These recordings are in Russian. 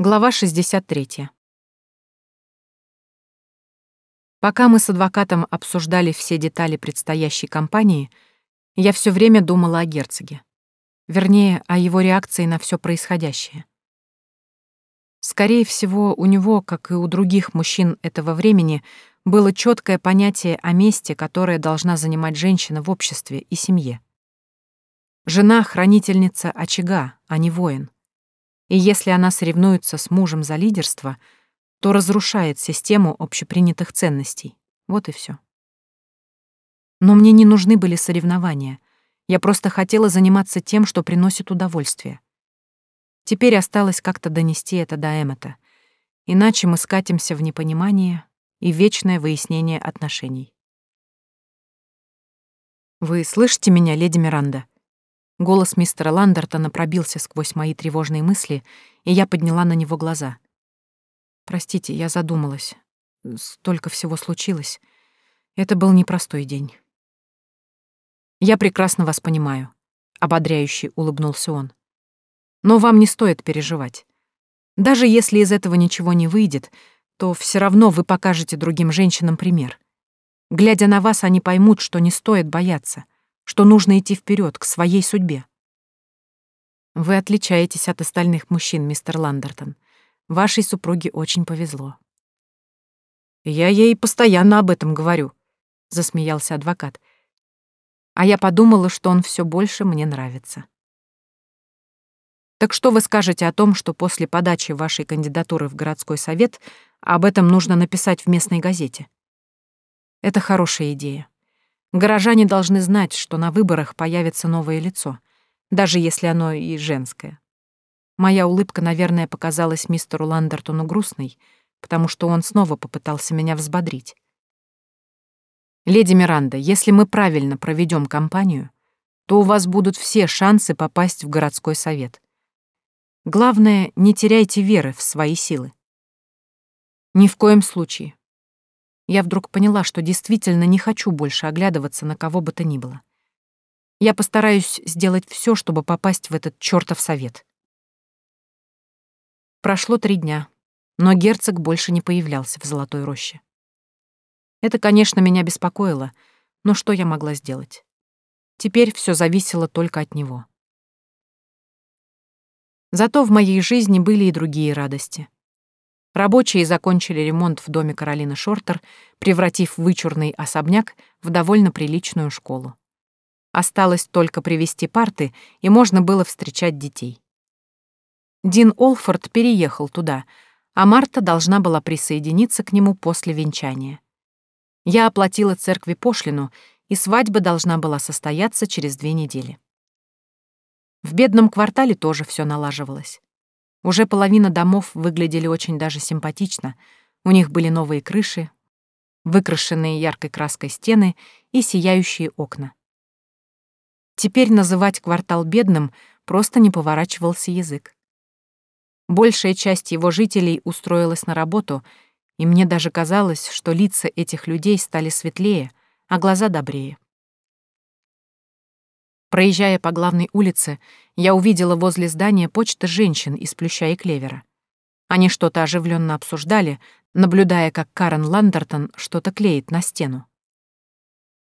Глава 63. Пока мы с адвокатом обсуждали все детали предстоящей кампании, я все время думала о герцоге. Вернее, о его реакции на все происходящее. Скорее всего, у него, как и у других мужчин этого времени, было четкое понятие о месте, которое должна занимать женщина в обществе и семье. Жена — хранительница очага, а не воин. И если она соревнуется с мужем за лидерство, то разрушает систему общепринятых ценностей. Вот и все. Но мне не нужны были соревнования. Я просто хотела заниматься тем, что приносит удовольствие. Теперь осталось как-то донести это до Эммета. Иначе мы скатимся в непонимание и вечное выяснение отношений. «Вы слышите меня, леди Миранда?» Голос мистера Ландертона пробился сквозь мои тревожные мысли, и я подняла на него глаза. «Простите, я задумалась. Столько всего случилось. Это был непростой день». «Я прекрасно вас понимаю», — ободряюще улыбнулся он. «Но вам не стоит переживать. Даже если из этого ничего не выйдет, то все равно вы покажете другим женщинам пример. Глядя на вас, они поймут, что не стоит бояться — что нужно идти вперед к своей судьбе. Вы отличаетесь от остальных мужчин, мистер Ландертон. Вашей супруге очень повезло. Я ей постоянно об этом говорю, засмеялся адвокат. А я подумала, что он все больше мне нравится. Так что вы скажете о том, что после подачи вашей кандидатуры в городской совет об этом нужно написать в местной газете? Это хорошая идея. Горожане должны знать, что на выборах появится новое лицо, даже если оно и женское. Моя улыбка, наверное, показалась мистеру Ландертону грустной, потому что он снова попытался меня взбодрить. «Леди Миранда, если мы правильно проведем кампанию, то у вас будут все шансы попасть в городской совет. Главное, не теряйте веры в свои силы. Ни в коем случае я вдруг поняла, что действительно не хочу больше оглядываться на кого бы то ни было. Я постараюсь сделать все, чтобы попасть в этот чертов совет. Прошло три дня, но герцог больше не появлялся в Золотой роще. Это, конечно, меня беспокоило, но что я могла сделать? Теперь все зависело только от него. Зато в моей жизни были и другие радости. Рабочие закончили ремонт в доме Каролины Шортер, превратив вычурный особняк в довольно приличную школу. Осталось только привести парты, и можно было встречать детей. Дин Олфорд переехал туда, а Марта должна была присоединиться к нему после венчания. Я оплатила церкви пошлину, и свадьба должна была состояться через две недели. В бедном квартале тоже все налаживалось. Уже половина домов выглядели очень даже симпатично. У них были новые крыши, выкрашенные яркой краской стены и сияющие окна. Теперь называть квартал бедным просто не поворачивался язык. Большая часть его жителей устроилась на работу, и мне даже казалось, что лица этих людей стали светлее, а глаза добрее. Проезжая по главной улице, я увидела возле здания почты женщин из плюща и клевера. Они что-то оживленно обсуждали, наблюдая, как Карен Ландертон что-то клеит на стену.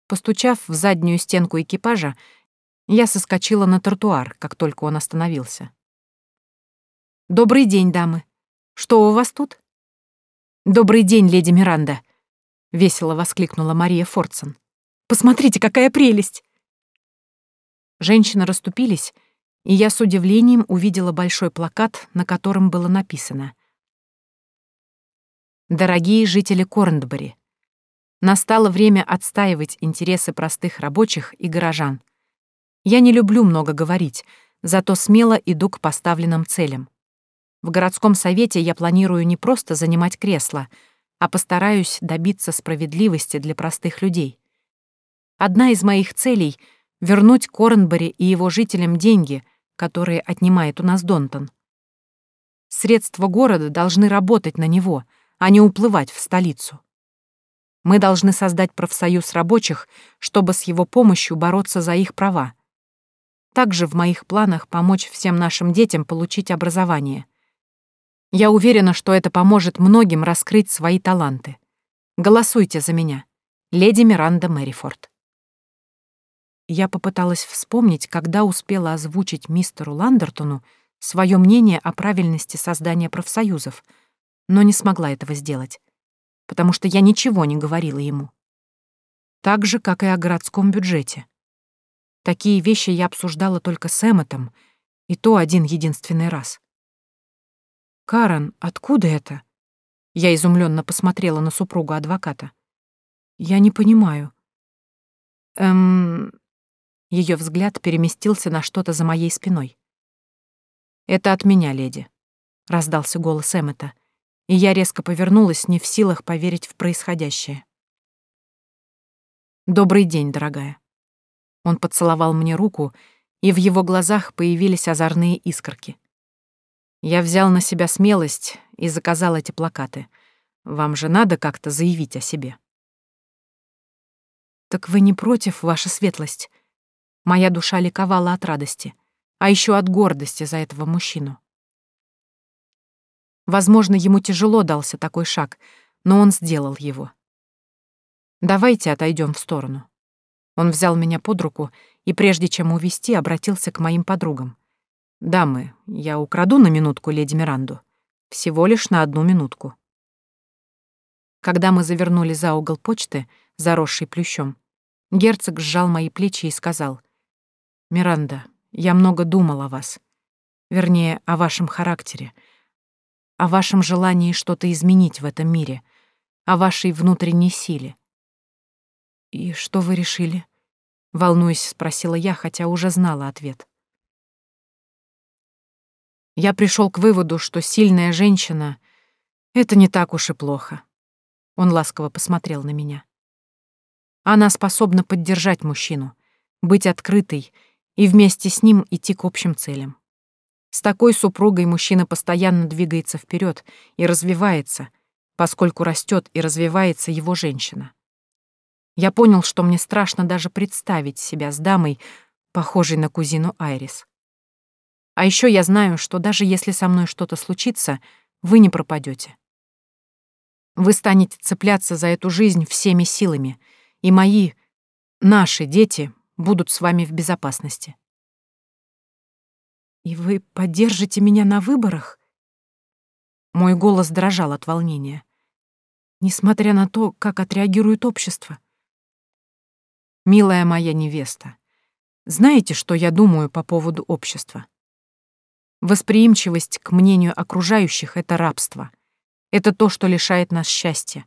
Постучав в заднюю стенку экипажа, я соскочила на тротуар, как только он остановился. «Добрый день, дамы. Что у вас тут?» «Добрый день, леди Миранда», — весело воскликнула Мария Фордсон. «Посмотрите, какая прелесть! Женщины расступились, и я с удивлением увидела большой плакат, на котором было написано «Дорогие жители Корндбери, настало время отстаивать интересы простых рабочих и горожан. Я не люблю много говорить, зато смело иду к поставленным целям. В городском совете я планирую не просто занимать кресло, а постараюсь добиться справедливости для простых людей. Одна из моих целей — вернуть Корнбери и его жителям деньги, которые отнимает у нас Донтон. Средства города должны работать на него, а не уплывать в столицу. Мы должны создать профсоюз рабочих, чтобы с его помощью бороться за их права. Также в моих планах помочь всем нашим детям получить образование. Я уверена, что это поможет многим раскрыть свои таланты. Голосуйте за меня. Леди Миранда Мэрифорд. Я попыталась вспомнить, когда успела озвучить мистеру Ландертону свое мнение о правильности создания профсоюзов, но не смогла этого сделать, потому что я ничего не говорила ему. Так же, как и о городском бюджете. Такие вещи я обсуждала только с Эмметом, и то один единственный раз. «Карен, откуда это?» Я изумленно посмотрела на супругу адвоката. «Я не понимаю». «Эм...» Ее взгляд переместился на что-то за моей спиной. «Это от меня, леди», — раздался голос Эммета, и я резко повернулась, не в силах поверить в происходящее. «Добрый день, дорогая». Он поцеловал мне руку, и в его глазах появились озорные искорки. Я взял на себя смелость и заказал эти плакаты. Вам же надо как-то заявить о себе. «Так вы не против, ваша светлость?» Моя душа ликовала от радости — а еще от гордости за этого мужчину. Возможно, ему тяжело дался такой шаг, но он сделал его. «Давайте отойдем в сторону». Он взял меня под руку и, прежде чем увести, обратился к моим подругам. «Дамы, я украду на минутку леди Миранду. Всего лишь на одну минутку». Когда мы завернули за угол почты, заросший плющом, герцог сжал мои плечи и сказал, «Миранда, я много думал о вас. Вернее, о вашем характере. О вашем желании что-то изменить в этом мире. О вашей внутренней силе. «И что вы решили?» — волнуясь, спросила я, хотя уже знала ответ. Я пришел к выводу, что сильная женщина — это не так уж и плохо. Он ласково посмотрел на меня. Она способна поддержать мужчину, быть открытой и вместе с ним идти к общим целям. С такой супругой мужчина постоянно двигается вперед и развивается, поскольку растет и развивается его женщина. Я понял, что мне страшно даже представить себя с дамой, похожей на кузину Айрис. А еще я знаю, что даже если со мной что-то случится, вы не пропадете. Вы станете цепляться за эту жизнь всеми силами, и мои, наши дети будут с вами в безопасности. «И вы поддержите меня на выборах?» Мой голос дрожал от волнения. Несмотря на то, как отреагирует общество. «Милая моя невеста, знаете, что я думаю по поводу общества? Восприимчивость к мнению окружающих — это рабство. Это то, что лишает нас счастья.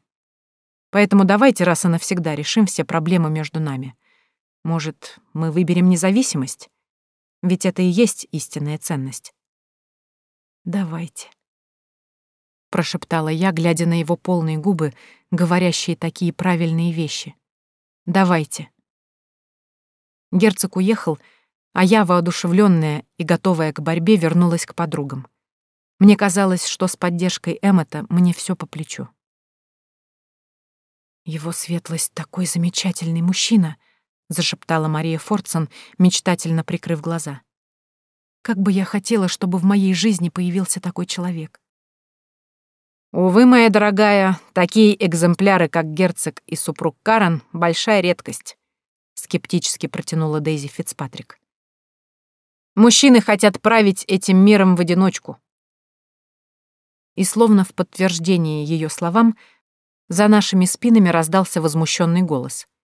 Поэтому давайте раз и навсегда решим все проблемы между нами. Может, мы выберем независимость? Ведь это и есть истинная ценность. «Давайте», — прошептала я, глядя на его полные губы, говорящие такие правильные вещи. «Давайте». Герцог уехал, а я, воодушевленная и готовая к борьбе, вернулась к подругам. Мне казалось, что с поддержкой Эммета мне все по плечу. Его светлость такой замечательный мужчина —— зашептала Мария Фордсон, мечтательно прикрыв глаза. «Как бы я хотела, чтобы в моей жизни появился такой человек». «Увы, моя дорогая, такие экземпляры, как герцог и супруг Карен, большая редкость», — скептически протянула Дейзи Фицпатрик. «Мужчины хотят править этим миром в одиночку». И словно в подтверждение ее словам, за нашими спинами раздался возмущенный голос —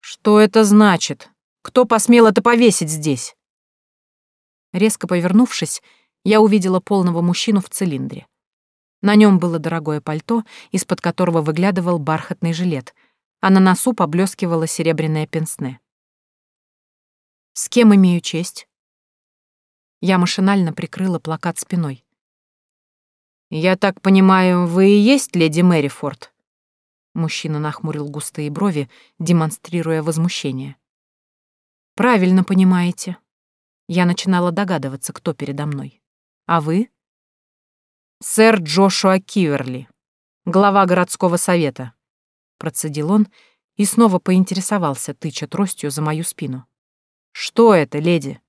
«Что это значит? Кто посмел это повесить здесь?» Резко повернувшись, я увидела полного мужчину в цилиндре. На нем было дорогое пальто, из-под которого выглядывал бархатный жилет, а на носу поблескивало серебряное пенсне. «С кем имею честь?» Я машинально прикрыла плакат спиной. «Я так понимаю, вы и есть леди Мэрифорд?» Мужчина нахмурил густые брови, демонстрируя возмущение. «Правильно понимаете. Я начинала догадываться, кто передо мной. А вы?» «Сэр Джошуа Киверли, глава городского совета», — процедил он и снова поинтересовался, тыча тростью за мою спину. «Что это, леди?»